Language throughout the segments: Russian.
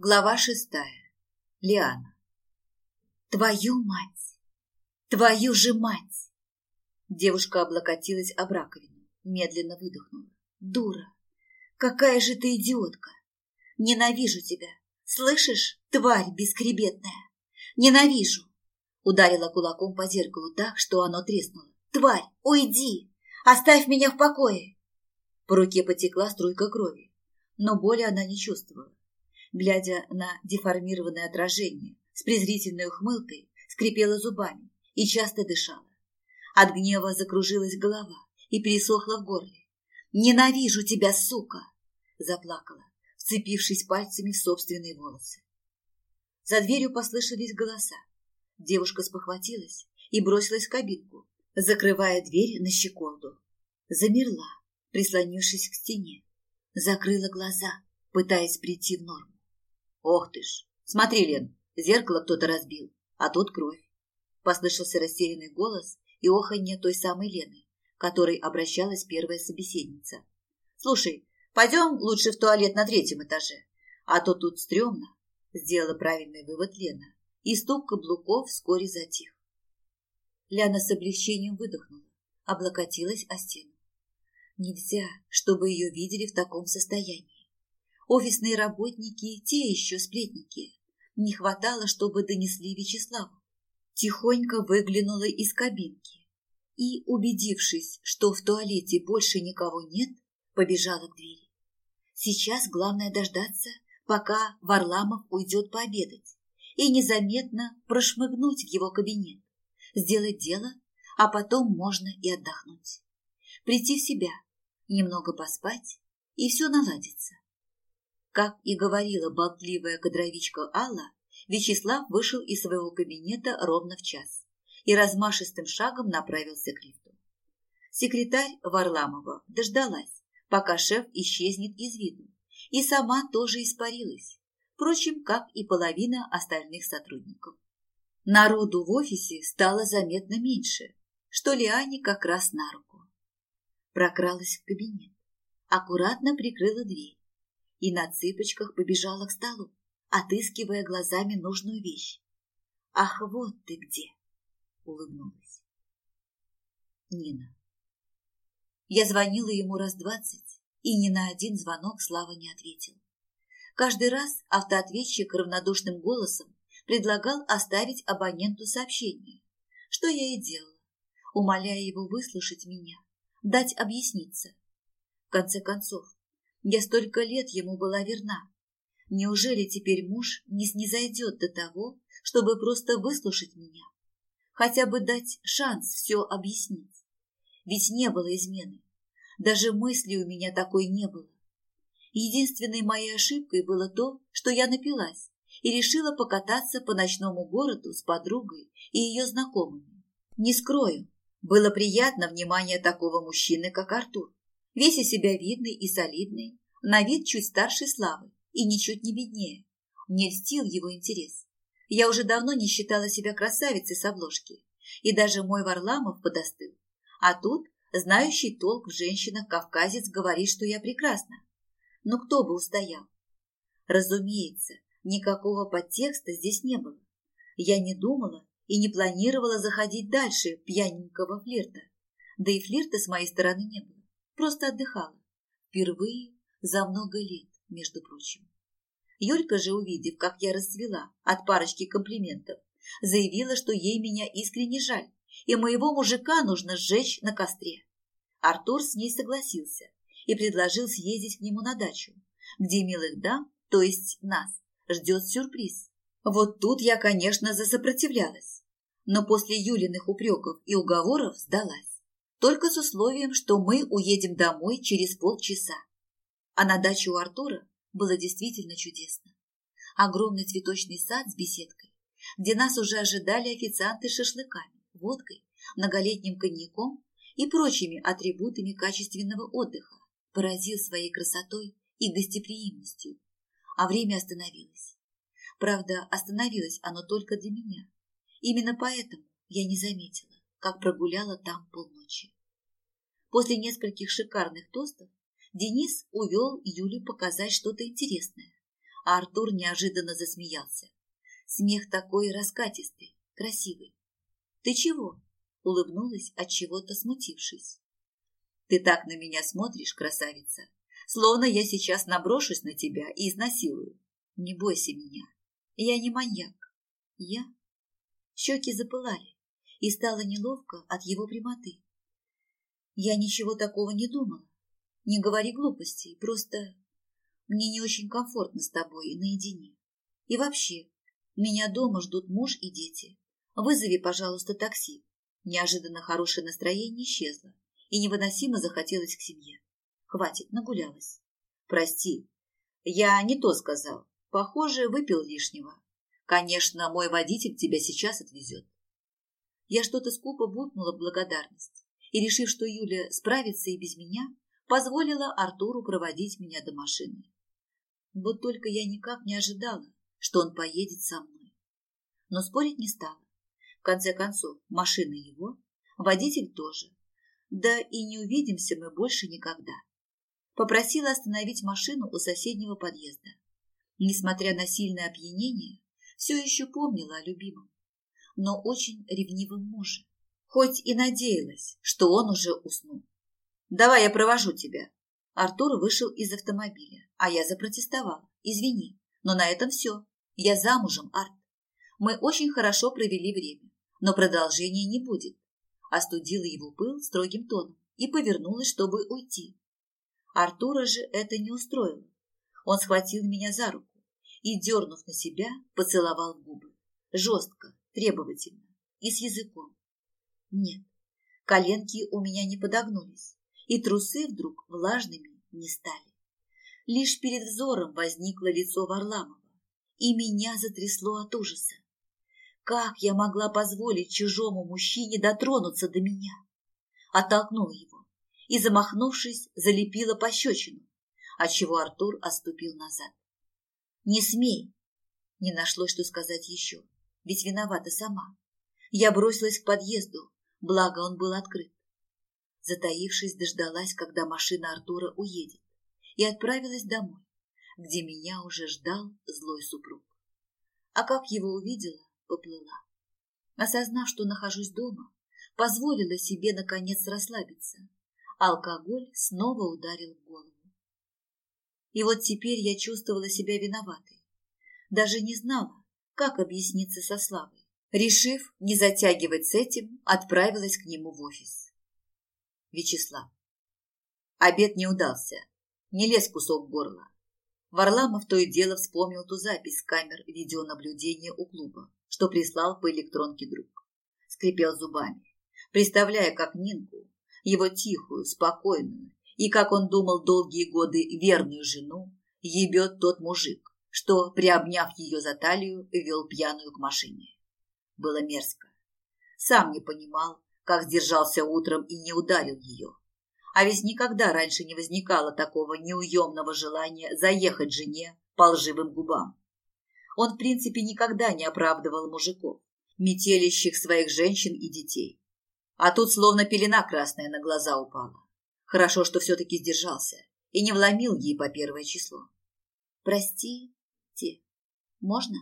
Глава шестая. Лиана. Твою мать! Твою же мать! Девушка облокотилась об раковину, медленно выдохнула. Дура! Какая же ты идиотка! Ненавижу тебя! Слышишь, тварь бескребетная? Ненавижу! Ударила кулаком по зеркалу так, что оно треснуло. Тварь, уйди! Оставь меня в покое! По руке потекла струйка крови, но боли она не чувствовала глядя на деформированное отражение, с презрительной ухмылкой, скрипела зубами и часто дышала. От гнева закружилась голова и пересохла в горле. «Ненавижу тебя, сука!» заплакала, вцепившись пальцами в собственные волосы. За дверью послышались голоса. Девушка спохватилась и бросилась в кабинку, закрывая дверь на щеколду. Замерла, прислонившись к стене. Закрыла глаза, пытаясь прийти в норму. Ох ты ж! Смотри, Лен, зеркало кто-то разбил, а тут кровь. Послышался растерянный голос и оханье той самой Лены, которой обращалась первая собеседница. Слушай, пойдем лучше в туалет на третьем этаже, а то тут стрёмно. Сделала правильный вывод Лена, и стук каблуков вскоре затих. Ляна с облегчением выдохнула, облокотилась о стену. Нельзя, чтобы ее видели в таком состоянии. Офисные работники – те еще сплетники. Не хватало, чтобы донесли Вячеславу. Тихонько выглянула из кабинки и, убедившись, что в туалете больше никого нет, побежала к двери. Сейчас главное дождаться, пока Варламов уйдет пообедать, и незаметно прошмыгнуть в его кабинет, сделать дело, а потом можно и отдохнуть. Прийти в себя, немного поспать, и все наладится. Как и говорила болтливая кадровичка Алла, Вячеслав вышел из своего кабинета ровно в час и размашистым шагом направился к лифту. Секретарь Варламова дождалась, пока шеф исчезнет из виду, и сама тоже испарилась, впрочем, как и половина остальных сотрудников. Народу в офисе стало заметно меньше, что Лиане как раз на руку. Прокралась в кабинет, аккуратно прикрыла дверь и на цыпочках побежала к столу, отыскивая глазами нужную вещь. «Ах, вот ты где!» — улыбнулась. Нина. Я звонила ему раз двадцать, и ни на один звонок Слава не ответил. Каждый раз автоответчик равнодушным голосом предлагал оставить абоненту сообщение, что я и делала, умоляя его выслушать меня, дать объясниться. В конце концов, я столько лет ему была верна. Неужели теперь муж не снизойдет до того, чтобы просто выслушать меня? Хотя бы дать шанс все объяснить. Ведь не было измены. Даже мысли у меня такой не было. Единственной моей ошибкой было то, что я напилась и решила покататься по ночному городу с подругой и ее знакомыми. Не скрою, было приятно внимание такого мужчины, как Артур весь из себя видный и солидный, на вид чуть старше Славы и ничуть не беднее. Мне льстил его интерес. Я уже давно не считала себя красавицей с обложки, и даже мой Варламов подостыл. А тут знающий толк в женщинах кавказец говорит, что я прекрасна. Но кто бы устоял? Разумеется, никакого подтекста здесь не было. Я не думала и не планировала заходить дальше пьяненького флирта. Да и флирта с моей стороны не было просто отдыхала. Впервые за много лет, между прочим. Юлька же, увидев, как я расцвела от парочки комплиментов, заявила, что ей меня искренне жаль, и моего мужика нужно сжечь на костре. Артур с ней согласился и предложил съездить к нему на дачу, где милых дам, то есть нас, ждет сюрприз. Вот тут я, конечно, засопротивлялась, но после Юлиных упреков и уговоров сдалась только с условием, что мы уедем домой через полчаса. А на даче у Артура было действительно чудесно. Огромный цветочный сад с беседкой, где нас уже ожидали официанты с шашлыками, водкой, многолетним коньяком и прочими атрибутами качественного отдыха, поразил своей красотой и гостеприимностью. А время остановилось. Правда, остановилось оно только для меня. Именно поэтому я не заметила как прогуляла там полночи. После нескольких шикарных тостов Денис увел Юлю показать что-то интересное, а Артур неожиданно засмеялся. Смех такой раскатистый, красивый. «Ты чего?» — улыбнулась, от чего-то смутившись. «Ты так на меня смотришь, красавица, словно я сейчас наброшусь на тебя и изнасилую. Не бойся меня, я не маньяк. Я...» Щеки запылали, и стало неловко от его прямоты. «Я ничего такого не думала. Не говори глупостей, просто мне не очень комфортно с тобой наедине. И вообще, меня дома ждут муж и дети. Вызови, пожалуйста, такси. Неожиданно хорошее настроение исчезло, и невыносимо захотелось к семье. Хватит, нагулялась. Прости, я не то сказал. Похоже, выпил лишнего. Конечно, мой водитель тебя сейчас отвезет. Я что-то скупо бутнула в благодарность и, решив, что Юля справится и без меня, позволила Артуру проводить меня до машины. Вот только я никак не ожидала, что он поедет со мной. Но спорить не стала. В конце концов, машина его, водитель тоже. Да и не увидимся мы больше никогда. Попросила остановить машину у соседнего подъезда. Несмотря на сильное опьянение, все еще помнила о любимом, но очень ревнивом муже. Хоть и надеялась, что он уже уснул. «Давай я провожу тебя», Артур вышел из автомобиля, а я запротестовала. Извини, но на этом все. Я замужем, Арт. Мы очень хорошо провели время, но продолжения не будет. Остудила его пыл строгим тоном и повернулась, чтобы уйти. Артура же это не устроило. Он схватил меня за руку и, дернув на себя, поцеловал губы. Жестко, требовательно и с языком. Нет, коленки у меня не подогнулись и трусы вдруг влажными не стали. Лишь перед взором возникло лицо Варламова, и меня затрясло от ужаса. Как я могла позволить чужому мужчине дотронуться до меня? Оттолкнула его и, замахнувшись, залепила пощечину, отчего Артур отступил назад. «Не смей!» Не нашлось, что сказать еще, ведь виновата сама. Я бросилась к подъезду, благо он был открыт. Затаившись, дождалась, когда машина Артура уедет, и отправилась домой, где меня уже ждал злой супруг. А как его увидела, поплыла. Осознав, что нахожусь дома, позволила себе, наконец, расслабиться. Алкоголь снова ударил в голову. И вот теперь я чувствовала себя виноватой. Даже не знала, как объясниться со Славой. Решив не затягивать с этим, отправилась к нему в офис. Вячеслав. Обед не удался. Не лез кусок горла. Варламов то и дело вспомнил ту запись камер видеонаблюдения у клуба, что прислал по электронке друг. Скрипел зубами, представляя, как Нинку, его тихую, спокойную и, как он думал долгие годы, верную жену, ебет тот мужик, что, приобняв ее за талию, вел пьяную к машине. Было мерзко. Сам не понимал, как сдержался утром и не ударил ее. А ведь никогда раньше не возникало такого неуемного желания заехать жене по лживым губам. Он, в принципе, никогда не оправдывал мужиков, метелищих своих женщин и детей. А тут словно пелена красная на глаза упала. Хорошо, что все-таки сдержался и не вломил ей по первое число. «Прости, те, можно?»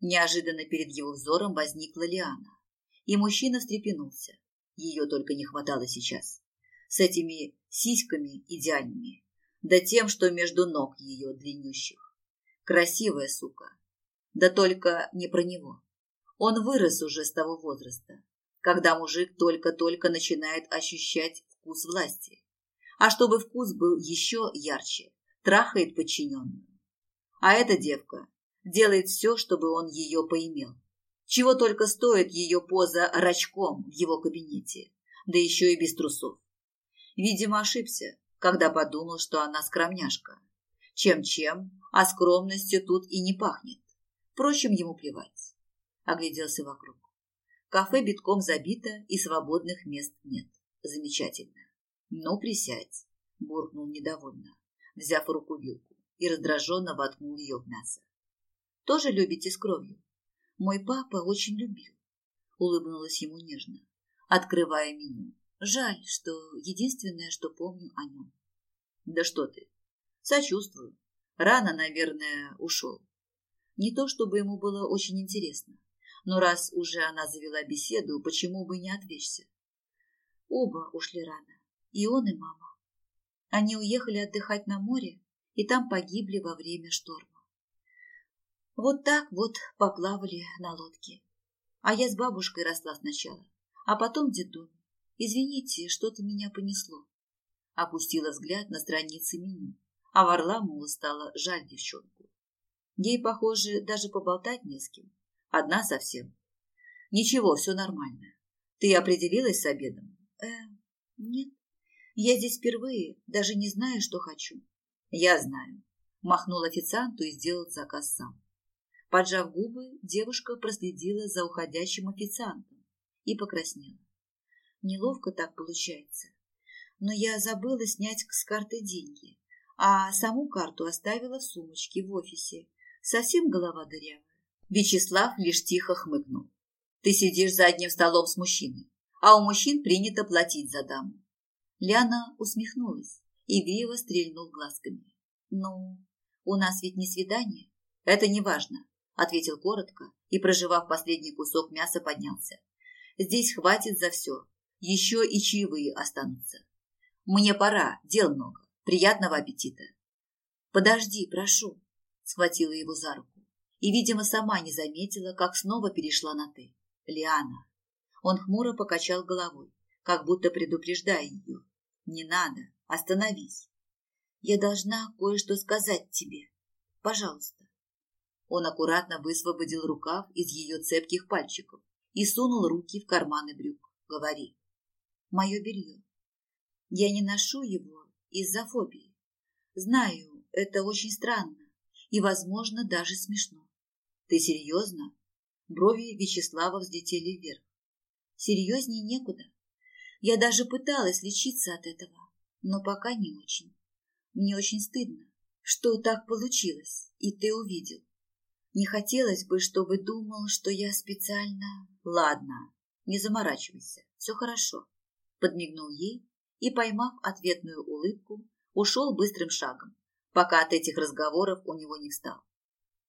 Неожиданно перед его взором возникла Лиана, и мужчина встрепенулся. Ее только не хватало сейчас. С этими сиськами идеальными, да тем, что между ног ее длиннющих. Красивая сука. Да только не про него. Он вырос уже с того возраста, когда мужик только-только начинает ощущать вкус власти. А чтобы вкус был еще ярче, трахает подчиненную. А эта девка делает все, чтобы он ее поимел. Чего только стоит ее поза рачком в его кабинете, да еще и без трусов. Видимо, ошибся, когда подумал, что она скромняшка. Чем-чем, а скромностью тут и не пахнет. Впрочем, ему плевать. Огляделся вокруг. Кафе битком забито и свободных мест нет. Замечательно. Ну, присядь, буркнул недовольно, взяв руку вилку и раздраженно воткнул ее в мясо. Тоже любите с кровью? Мой папа очень любил. Улыбнулась ему нежно, открывая меню. Жаль, что единственное, что помню о нем. Да что ты. Сочувствую. Рано, наверное, ушел. Не то, чтобы ему было очень интересно, но раз уже она завела беседу, почему бы не отвлечься? Оба ушли рано, и он, и мама. Они уехали отдыхать на море, и там погибли во время шторма. Вот так вот поплавали на лодке. А я с бабушкой росла сначала, а потом в. Извините, что-то меня понесло. Опустила взгляд на страницы меню, а Варламову стало жаль девчонку. Ей, похоже, даже поболтать не с кем. Одна совсем. Ничего, все нормально. Ты определилась с обедом? Э, нет. Я здесь впервые, даже не знаю, что хочу. Я знаю. Махнул официанту и сделал заказ сам. Поджав губы, девушка проследила за уходящим официантом и покраснела. Неловко так получается. Но я забыла снять с карты деньги, а саму карту оставила в сумочке в офисе. Совсем голова дырявая. Вячеслав лишь тихо хмыкнул. Ты сидишь за одним столом с мужчиной, а у мужчин принято платить за даму. Ляна усмехнулась игриво стрельнул глазками. «Ну, у нас ведь не свидание?» «Это не важно», — ответил коротко и, проживав последний кусок мяса, поднялся. «Здесь хватит за все. Еще и чаевые останутся. Мне пора, дел много. Приятного аппетита». «Подожди, прошу», — схватила его за руку и, видимо, сама не заметила, как снова перешла на «ты». «Лиана». Он хмуро покачал головой, как будто предупреждая ее. Не надо, остановись. Я должна кое-что сказать тебе. Пожалуйста. Он аккуратно высвободил рукав из ее цепких пальчиков и сунул руки в карманы брюк. Говори. Мое белье. Я не ношу его из-за фобии. Знаю, это очень странно и, возможно, даже смешно. Ты серьезно? Брови Вячеслава взлетели вверх. Серьезнее некуда. Я даже пыталась лечиться от этого, но пока не очень. Мне очень стыдно, что так получилось, и ты увидел. Не хотелось бы, чтобы думал, что я специально... Ладно, не заморачивайся, все хорошо. Подмигнул ей и, поймав ответную улыбку, ушел быстрым шагом, пока от этих разговоров у него не встал.